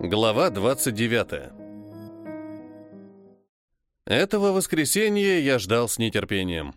Глава 29. Этого воскресенья я ждал с нетерпением.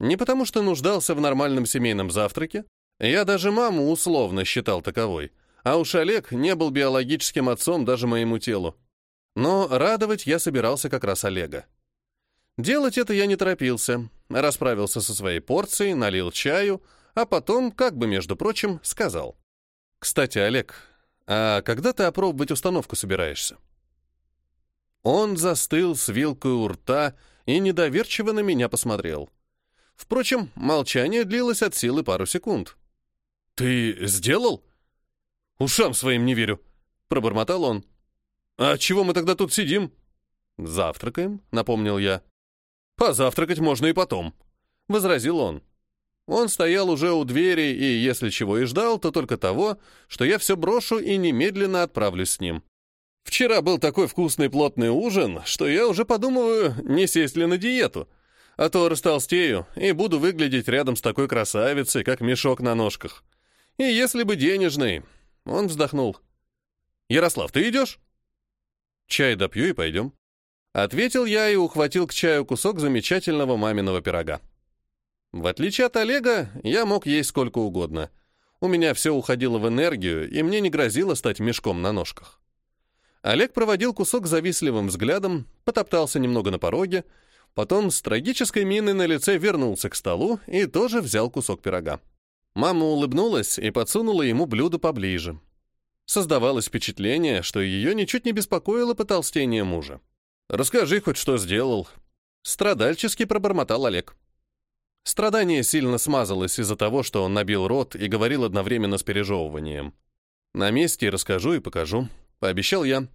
Не потому что нуждался в нормальном семейном завтраке, я даже маму условно считал таковой, а уж Олег не был биологическим отцом даже моему телу. Но радовать я собирался как раз Олега. Делать это я не торопился, расправился со своей порцией, налил чаю, а потом, как бы между прочим, сказал. «Кстати, Олег, а когда ты опробовать установку собираешься?» Он застыл с вилкой у рта и недоверчиво на меня посмотрел. Впрочем, молчание длилось от силы пару секунд. «Ты сделал?» «Ушам своим не верю», — пробормотал он. «А чего мы тогда тут сидим?» «Завтракаем», — напомнил я. «Позавтракать можно и потом», — возразил он. Он стоял уже у двери и, если чего и ждал, то только того, что я все брошу и немедленно отправлюсь с ним. Вчера был такой вкусный плотный ужин, что я уже подумываю, не сесть ли на диету, а то растолстею и буду выглядеть рядом с такой красавицей, как мешок на ножках. И если бы денежный, он вздохнул. «Ярослав, ты идешь?» «Чай допью и пойдем». Ответил я и ухватил к чаю кусок замечательного маминого пирога. В отличие от Олега, я мог есть сколько угодно. У меня все уходило в энергию, и мне не грозило стать мешком на ножках. Олег проводил кусок завистливым взглядом, потоптался немного на пороге, потом с трагической миной на лице вернулся к столу и тоже взял кусок пирога. Мама улыбнулась и подсунула ему блюдо поближе. Создавалось впечатление, что ее ничуть не беспокоило потолстение мужа. «Расскажи хоть, что сделал». Страдальчески пробормотал Олег. Страдание сильно смазалось из-за того, что он набил рот и говорил одновременно с пережевыванием. «На месте расскажу и покажу», — пообещал я.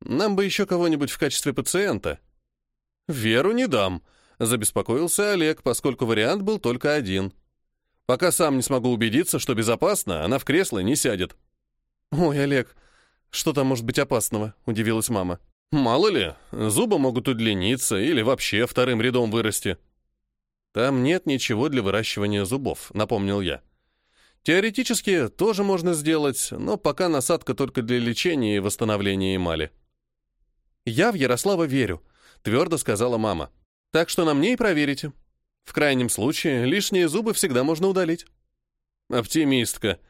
«Нам бы еще кого-нибудь в качестве пациента». «Веру не дам», — забеспокоился Олег, поскольку вариант был только один — Пока сам не смогу убедиться, что безопасно, она в кресло не сядет. «Ой, Олег, что там может быть опасного?» — удивилась мама. «Мало ли, зубы могут удлиниться или вообще вторым рядом вырасти». «Там нет ничего для выращивания зубов», — напомнил я. «Теоретически тоже можно сделать, но пока насадка только для лечения и восстановления эмали». «Я в Ярослава верю», — твердо сказала мама. «Так что на мне и проверите. В крайнем случае, лишние зубы всегда можно удалить. Оптимистка.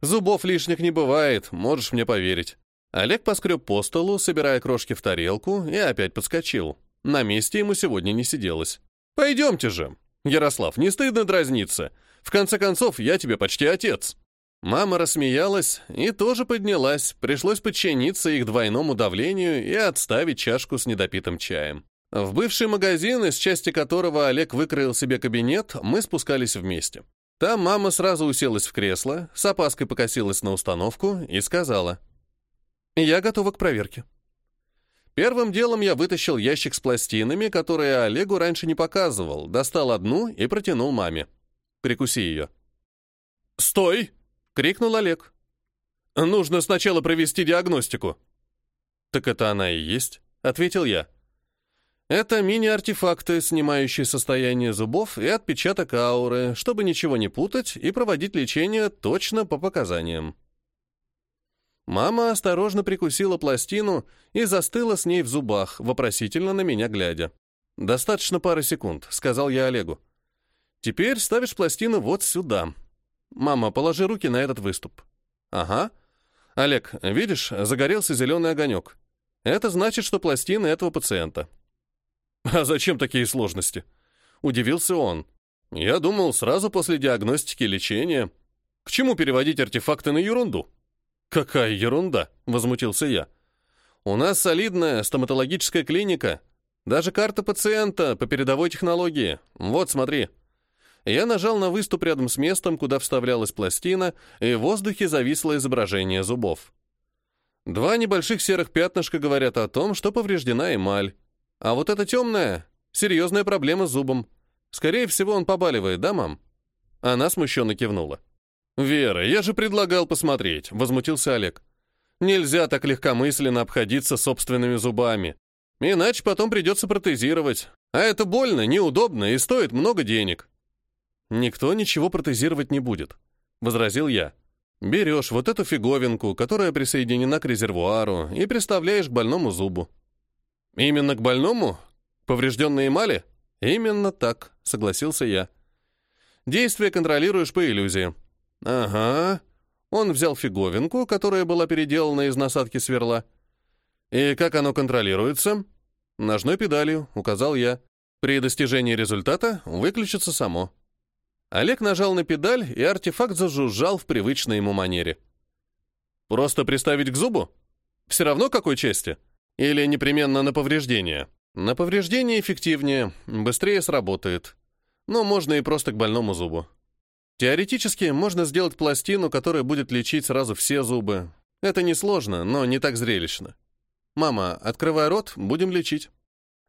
Зубов лишних не бывает, можешь мне поверить. Олег поскреб по столу, собирая крошки в тарелку, и опять подскочил. На месте ему сегодня не сиделось. «Пойдемте же. Ярослав, не стыдно дразниться. В конце концов, я тебе почти отец». Мама рассмеялась и тоже поднялась. Пришлось подчиниться их двойному давлению и отставить чашку с недопитым чаем. В бывший магазин, из части которого Олег выкроил себе кабинет, мы спускались вместе. Там мама сразу уселась в кресло, с опаской покосилась на установку и сказала. «Я готова к проверке». Первым делом я вытащил ящик с пластинами, которые Олегу раньше не показывал, достал одну и протянул маме. «Прикуси ее». «Стой!» — крикнул Олег. «Нужно сначала провести диагностику». «Так это она и есть», — ответил я. Это мини-артефакты, снимающие состояние зубов и отпечаток ауры, чтобы ничего не путать и проводить лечение точно по показаниям. Мама осторожно прикусила пластину и застыла с ней в зубах, вопросительно на меня глядя. «Достаточно пары секунд», — сказал я Олегу. «Теперь ставишь пластину вот сюда. Мама, положи руки на этот выступ». «Ага. Олег, видишь, загорелся зеленый огонек. Это значит, что пластина этого пациента». «А зачем такие сложности?» Удивился он. «Я думал, сразу после диагностики и лечения. К чему переводить артефакты на ерунду?» «Какая ерунда?» — возмутился я. «У нас солидная стоматологическая клиника. Даже карта пациента по передовой технологии. Вот, смотри». Я нажал на выступ рядом с местом, куда вставлялась пластина, и в воздухе зависло изображение зубов. Два небольших серых пятнышка говорят о том, что повреждена эмаль. А вот это темная — серьезная проблема с зубом. Скорее всего, он побаливает, да, мам?» Она смущенно кивнула. «Вера, я же предлагал посмотреть», — возмутился Олег. «Нельзя так легкомысленно обходиться собственными зубами. Иначе потом придется протезировать. А это больно, неудобно и стоит много денег». «Никто ничего протезировать не будет», — возразил я. Берешь вот эту фиговинку, которая присоединена к резервуару, и приставляешь к больному зубу. Именно к больному? Поврежденной эмали? Именно так, согласился я. Действие контролируешь по иллюзии. Ага. Он взял фиговинку, которая была переделана из насадки сверла. И как оно контролируется? Ножной педалью, указал я. При достижении результата выключится само. Олег нажал на педаль, и артефакт зажужжал в привычной ему манере. «Просто приставить к зубу? Все равно какой части? Или непременно на повреждение?» «На повреждение эффективнее, быстрее сработает. Но можно и просто к больному зубу. Теоретически можно сделать пластину, которая будет лечить сразу все зубы. Это несложно, но не так зрелищно. «Мама, открывай рот, будем лечить».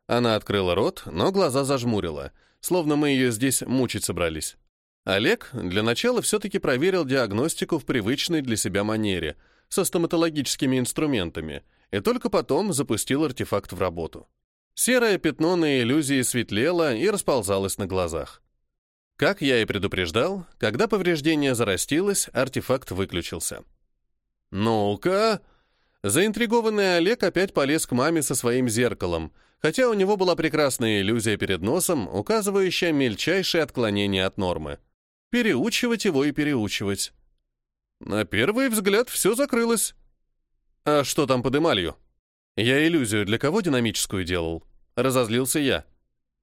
Она открыла рот, но глаза зажмурила, словно мы ее здесь мучить собрались. Олег для начала все-таки проверил диагностику в привычной для себя манере, со стоматологическими инструментами, и только потом запустил артефакт в работу. Серое пятно на иллюзии светлело и расползалось на глазах. Как я и предупреждал, когда повреждение зарастилось, артефакт выключился. «Ну-ка!» Заинтригованный Олег опять полез к маме со своим зеркалом, хотя у него была прекрасная иллюзия перед носом, указывающая мельчайшее отклонение от нормы. Переучивать его и переучивать. На первый взгляд все закрылось. А что там под эмалью? Я иллюзию для кого динамическую делал? Разозлился я.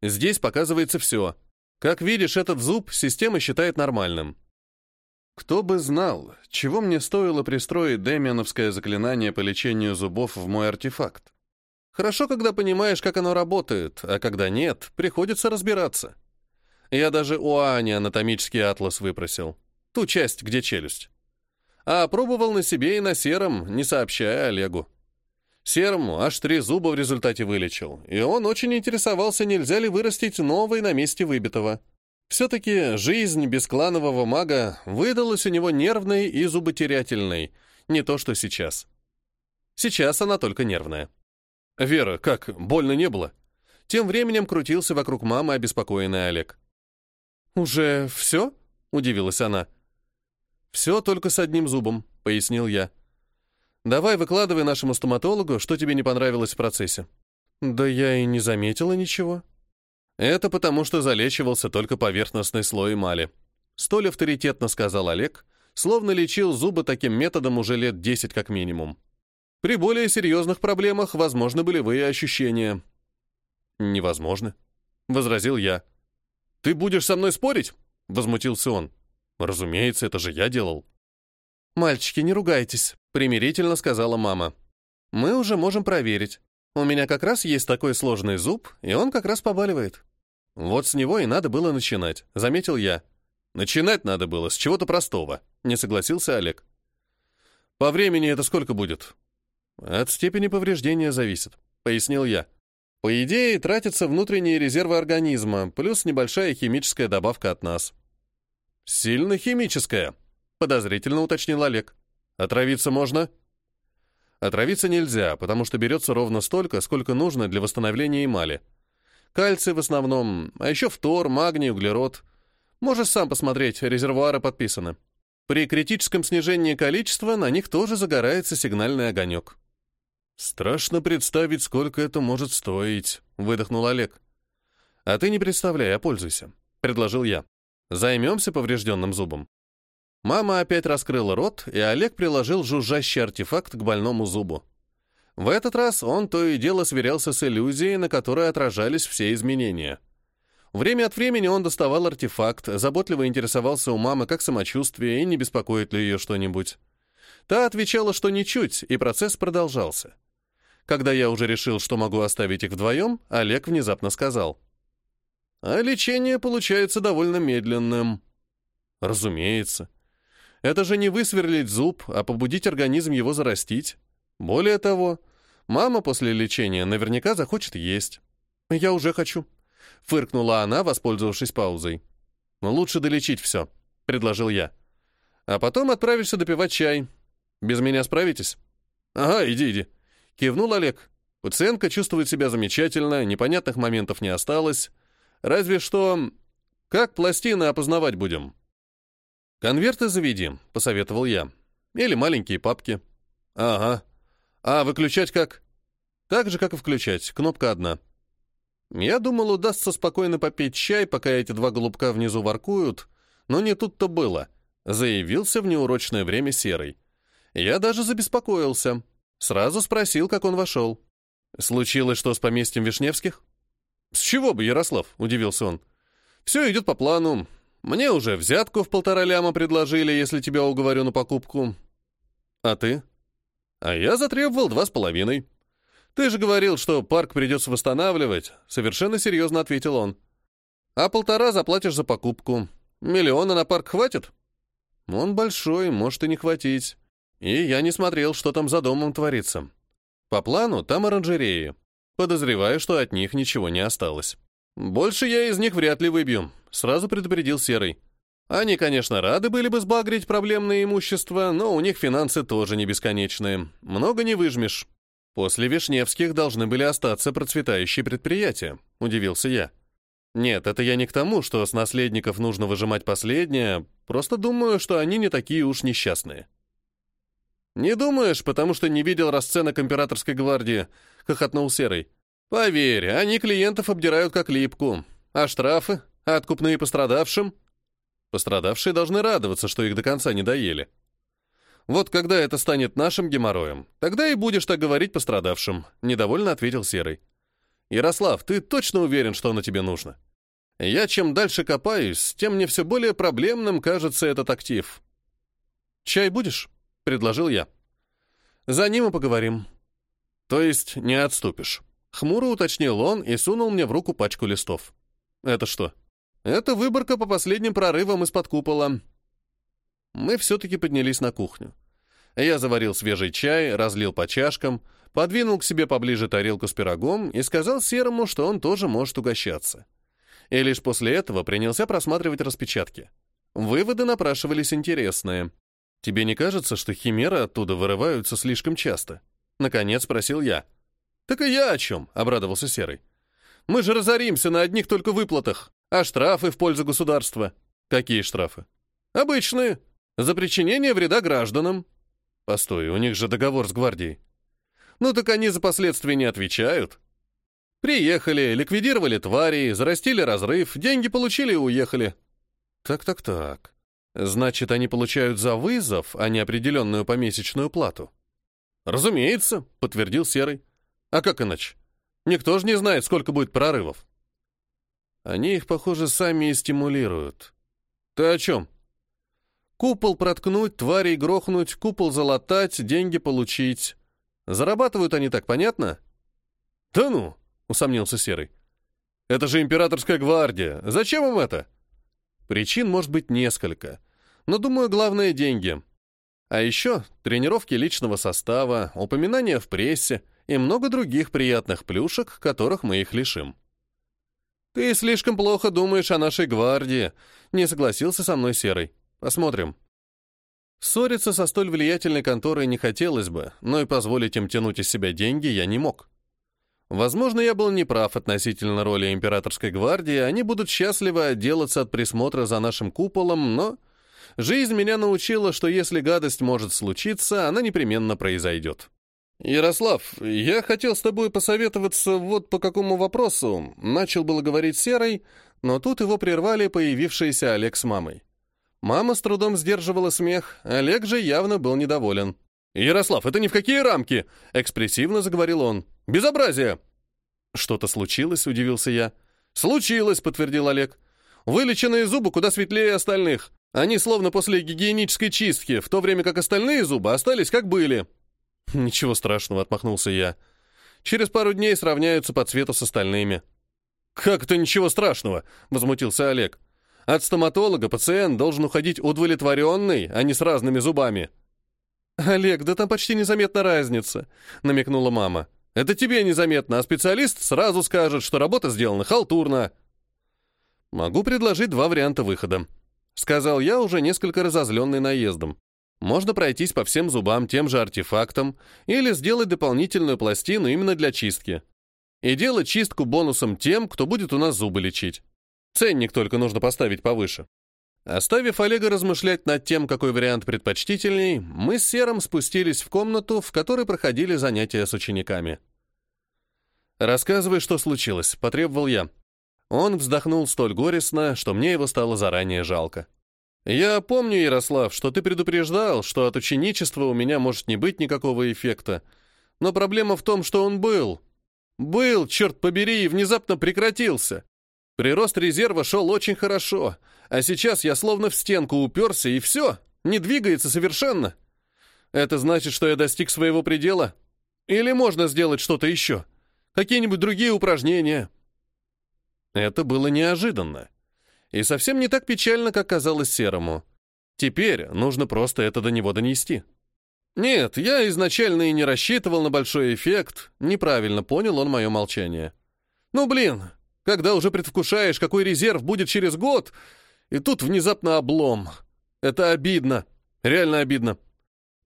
Здесь показывается все. Как видишь, этот зуб система считает нормальным. Кто бы знал, чего мне стоило пристроить демиановское заклинание по лечению зубов в мой артефакт. Хорошо, когда понимаешь, как оно работает, а когда нет, приходится разбираться. Я даже у Ани анатомический атлас выпросил. Ту часть, где челюсть. А пробовал на себе и на сером, не сообщая Олегу. Серому аж три зуба в результате вылечил, и он очень интересовался, нельзя ли вырастить новый на месте выбитого. Все-таки жизнь бескланового мага выдалась у него нервной и зуботерятельной, не то что сейчас. Сейчас она только нервная. «Вера, как, больно не было?» Тем временем крутился вокруг мамы обеспокоенный Олег. «Уже все?» — удивилась она. «Все только с одним зубом», — пояснил я. Давай выкладывай нашему стоматологу, что тебе не понравилось в процессе. Да я и не заметила ничего. Это потому, что залечивался только поверхностный слой эмали. Столь авторитетно сказал Олег, словно лечил зубы таким методом уже лет 10 как минимум. При более серьезных проблемах возможны болевые ощущения. Невозможно, возразил я. Ты будешь со мной спорить? возмутился он. Разумеется, это же я делал. «Мальчики, не ругайтесь», — примирительно сказала мама. «Мы уже можем проверить. У меня как раз есть такой сложный зуб, и он как раз побаливает». Вот с него и надо было начинать, заметил я. Начинать надо было с чего-то простого, не согласился Олег. По времени это сколько будет? От степени повреждения зависит, пояснил я. По идее, тратятся внутренние резервы организма, плюс небольшая химическая добавка от нас. Сильно химическая, Подозрительно уточнил Олег. Отравиться можно? Отравиться нельзя, потому что берется ровно столько, сколько нужно для восстановления эмали. Кальций в основном, а еще фтор, магний, углерод. Можешь сам посмотреть, резервуары подписаны. При критическом снижении количества на них тоже загорается сигнальный огонек. «Страшно представить, сколько это может стоить», — выдохнул Олег. «А ты не представляй, а пользуйся», — предложил я. «Займемся поврежденным зубом. Мама опять раскрыла рот, и Олег приложил жужжащий артефакт к больному зубу. В этот раз он то и дело сверялся с иллюзией, на которой отражались все изменения. Время от времени он доставал артефакт, заботливо интересовался у мамы, как самочувствие и не беспокоит ли ее что-нибудь. Та отвечала, что ничуть, и процесс продолжался. Когда я уже решил, что могу оставить их вдвоем, Олег внезапно сказал. «А лечение получается довольно медленным». «Разумеется. Это же не высверлить зуб, а побудить организм его зарастить. Более того, мама после лечения наверняка захочет есть. Я уже хочу. Фыркнула она, воспользовавшись паузой. Лучше долечить все, предложил я. А потом отправишься допивать чай. Без меня справитесь? Ага, иди, иди. Кивнул Олег. Пациентка чувствует себя замечательно, непонятных моментов не осталось. Разве что... Как пластины опознавать будем? «Конверты заведи», — посоветовал я. «Или маленькие папки». «Ага. А выключать как?» «Так же, как и включать. Кнопка одна». Я думал, удастся спокойно попить чай, пока эти два голубка внизу воркуют, но не тут-то было. Заявился в неурочное время Серый. Я даже забеспокоился. Сразу спросил, как он вошел. «Случилось что с поместьем Вишневских?» «С чего бы, Ярослав?» — удивился он. «Все идет по плану. Мне уже взятку в полтора ляма предложили, если тебя уговорю на покупку. А ты?» «А я затребовал два с половиной». «Ты же говорил, что парк придется восстанавливать», — совершенно серьезно ответил он. «А полтора заплатишь за покупку. Миллиона на парк хватит?» «Он большой, может и не хватить. И я не смотрел, что там за домом творится. По плану там оранжереи. Подозреваю, что от них ничего не осталось. Больше я из них вряд ли выбью», — сразу предупредил Серый. Они, конечно, рады были бы сбагрить проблемное имущество, но у них финансы тоже не бесконечные. Много не выжмешь. После Вишневских должны были остаться процветающие предприятия, удивился я. Нет, это я не к тому, что с наследников нужно выжимать последнее, просто думаю, что они не такие уж несчастные. Не думаешь, потому что не видел расценок императорской гвардии, хохотнул Серый. Поверь, они клиентов обдирают как липку. А штрафы? Откупные пострадавшим? Пострадавшие должны радоваться, что их до конца не доели. Вот когда это станет нашим геморроем, тогда и будешь так говорить пострадавшим», — недовольно ответил Серый. «Ярослав, ты точно уверен, что оно тебе нужно? Я чем дальше копаюсь, тем мне все более проблемным кажется этот актив». «Чай будешь?» — предложил я. «За ним и поговорим». «То есть не отступишь?» — хмуро уточнил он и сунул мне в руку пачку листов. «Это что?» «Это выборка по последним прорывам из-под купола», мы все-таки поднялись на кухню. Я заварил свежий чай, разлил по чашкам, подвинул к себе поближе тарелку с пирогом и сказал Серому, что он тоже может угощаться. И лишь после этого принялся просматривать распечатки. Выводы напрашивались интересные. «Тебе не кажется, что химеры оттуда вырываются слишком часто?» Наконец спросил я. «Так и я о чем?» — обрадовался Серый. «Мы же разоримся на одних только выплатах, а штрафы в пользу государства». «Какие штрафы?» «Обычные. За причинение вреда гражданам. Постой, у них же договор с гвардией. Ну так они за последствия не отвечают. Приехали, ликвидировали твари, зарастили разрыв, деньги получили и уехали. Так-так-так. Значит, они получают за вызов, а не определенную помесячную плату. Разумеется, подтвердил Серый. А как иначе? Никто же не знает, сколько будет прорывов. Они их, похоже, сами и стимулируют. Ты о чем? Купол проткнуть, тварей грохнуть, купол залатать, деньги получить. Зарабатывают они так, понятно? Да ну, усомнился Серый. Это же императорская гвардия. Зачем им это? Причин может быть несколько. Но, думаю, главное — деньги. А еще тренировки личного состава, упоминания в прессе и много других приятных плюшек, которых мы их лишим. «Ты слишком плохо думаешь о нашей гвардии», — не согласился со мной Серый. Посмотрим. Ссориться со столь влиятельной конторой не хотелось бы, но и позволить им тянуть из себя деньги я не мог. Возможно, я был неправ относительно роли императорской гвардии, они будут счастливы отделаться от присмотра за нашим куполом, но жизнь меня научила, что если гадость может случиться, она непременно произойдет. «Ярослав, я хотел с тобой посоветоваться вот по какому вопросу», начал было говорить Серый, но тут его прервали появившийся Олег с мамой. Мама с трудом сдерживала смех, Олег же явно был недоволен. «Ярослав, это ни в какие рамки!» — экспрессивно заговорил он. «Безобразие!» «Что-то случилось?» — удивился я. «Случилось!» — подтвердил Олег. «Вылеченные зубы куда светлее остальных. Они словно после гигиенической чистки, в то время как остальные зубы остались как были». «Ничего страшного», — отмахнулся я. «Через пару дней сравняются по цвету с остальными». «Как это ничего страшного?» — возмутился Олег. От стоматолога пациент должен уходить удовлетворенный, а не с разными зубами. «Олег, да там почти незаметна разница», — намекнула мама. «Это тебе незаметно, а специалист сразу скажет, что работа сделана халтурно». «Могу предложить два варианта выхода», — сказал я, уже несколько разозленный наездом. «Можно пройтись по всем зубам тем же артефактом или сделать дополнительную пластину именно для чистки. И делать чистку бонусом тем, кто будет у нас зубы лечить. Ценник только нужно поставить повыше. Оставив Олега размышлять над тем, какой вариант предпочтительней, мы с Серым спустились в комнату, в которой проходили занятия с учениками. «Рассказывай, что случилось», — потребовал я. Он вздохнул столь горестно, что мне его стало заранее жалко. «Я помню, Ярослав, что ты предупреждал, что от ученичества у меня может не быть никакого эффекта. Но проблема в том, что он был. Был, черт побери, и внезапно прекратился. Прирост резерва шел очень хорошо, а сейчас я словно в стенку уперся, и все, не двигается совершенно. Это значит, что я достиг своего предела? Или можно сделать что-то еще? Какие-нибудь другие упражнения?» Это было неожиданно. И совсем не так печально, как казалось Серому. Теперь нужно просто это до него донести. Нет, я изначально и не рассчитывал на большой эффект, неправильно понял он мое молчание. Ну блин, когда уже предвкушаешь, какой резерв будет через год, и тут внезапно облом. Это обидно, реально обидно.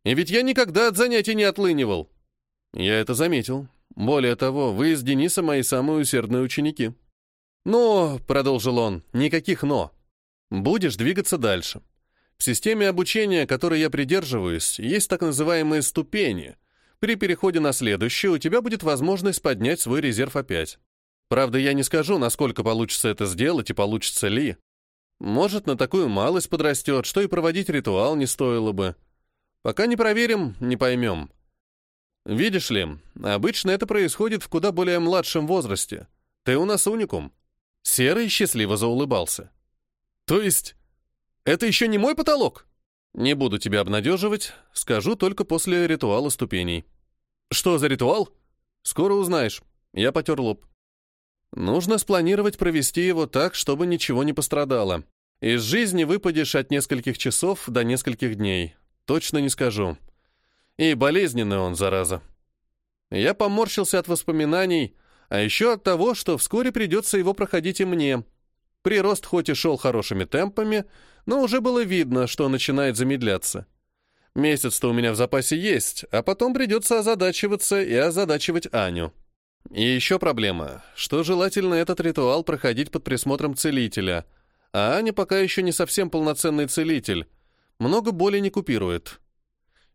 И ведь я никогда от занятий не отлынивал. Я это заметил. Более того, вы с Денисом мои самые усердные ученики. «Но», — продолжил он, — «никаких «но». Будешь двигаться дальше. В системе обучения, которой я придерживаюсь, есть так называемые ступени. При переходе на следующую у тебя будет возможность поднять свой резерв опять. Правда, я не скажу, насколько получится это сделать и получится ли. Может, на такую малость подрастет, что и проводить ритуал не стоило бы. Пока не проверим, не поймем. Видишь ли, обычно это происходит в куда более младшем возрасте. Ты у нас уникум. Серый счастливо заулыбался. «То есть, это еще не мой потолок?» «Не буду тебя обнадеживать, скажу только после ритуала ступеней». «Что за ритуал?» «Скоро узнаешь». Я потер лоб. «Нужно спланировать провести его так, чтобы ничего не пострадало. Из жизни выпадешь от нескольких часов до нескольких дней. Точно не скажу. И болезненный он, зараза». Я поморщился от воспоминаний, а еще от того, что вскоре придется его проходить и мне. Прирост хоть и шел хорошими темпами, но уже было видно, что начинает замедляться. Месяц-то у меня в запасе есть, а потом придется озадачиваться и озадачивать Аню. И еще проблема, что желательно этот ритуал проходить под присмотром целителя, а Аня пока еще не совсем полноценный целитель, много боли не купирует.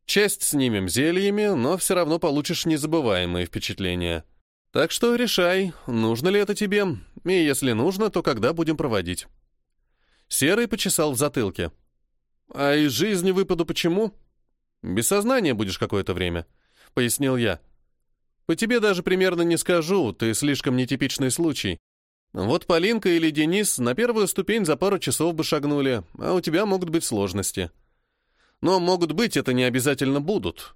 Часть снимем зельями, но все равно получишь незабываемые впечатления. Так что решай, нужно ли это тебе, и если нужно, то когда будем проводить. Серый почесал в затылке. А из жизни выпаду почему? Без сознания будешь какое-то время, пояснил я. По тебе даже примерно не скажу, ты слишком нетипичный случай. Вот Полинка или Денис на первую ступень за пару часов бы шагнули, а у тебя могут быть сложности. Но могут быть, это не обязательно будут.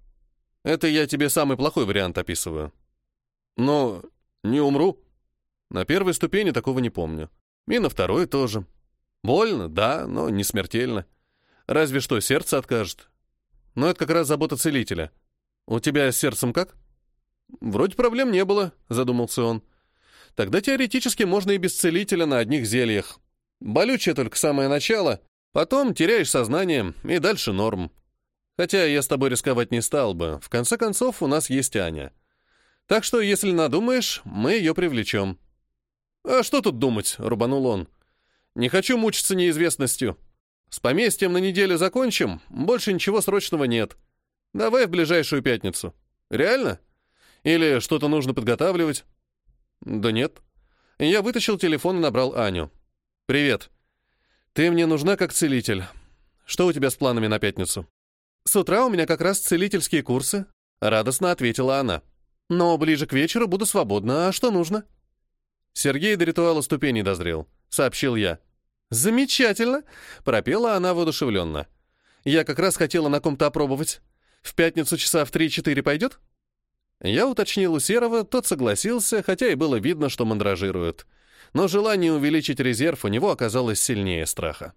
Это я тебе самый плохой вариант описываю. Но не умру. На первой ступени такого не помню. И на второй тоже. Больно, да, но не смертельно. Разве что сердце откажет. Но это как раз забота целителя. У тебя с сердцем как? Вроде проблем не было, задумался он. Тогда теоретически можно и без целителя на одних зельях. Болючее только самое начало, потом теряешь сознание, и дальше норм. Хотя я с тобой рисковать не стал бы. В конце концов, у нас есть Аня. Так что, если надумаешь, мы ее привлечем». «А что тут думать?» — рубанул он. «Не хочу мучиться неизвестностью. С поместьем на неделю закончим, больше ничего срочного нет. Давай в ближайшую пятницу. Реально? Или что-то нужно подготавливать?» «Да нет». Я вытащил телефон и набрал Аню. «Привет. Ты мне нужна как целитель. Что у тебя с планами на пятницу?» «С утра у меня как раз целительские курсы», — радостно ответила она. Но ближе к вечеру буду свободна. А что нужно?» Сергей до ритуала ступеней дозрел, сообщил я. «Замечательно!» — пропела она воодушевленно. «Я как раз хотела на ком-то опробовать. В пятницу часа в три-четыре пойдет?» Я уточнил у Серого, тот согласился, хотя и было видно, что мандражирует. Но желание увеличить резерв у него оказалось сильнее страха.